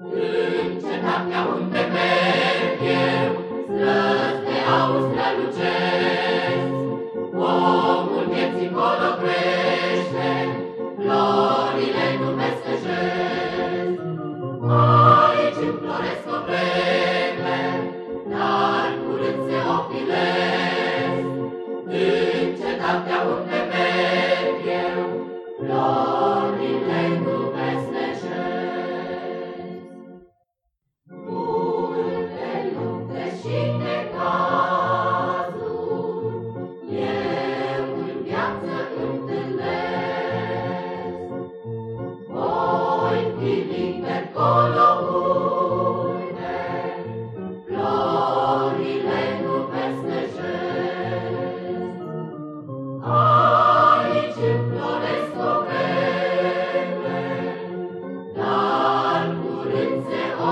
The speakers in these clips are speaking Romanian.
În cetatea unde merg eu, străzi de aur strălucesc, omul vieții colo crește, florile nu vestăjesc. Aici înfloresc o vreme, dar curând se opilesc. În cetatea unde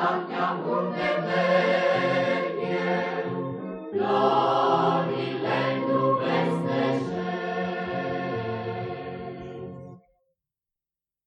Tania urne venie,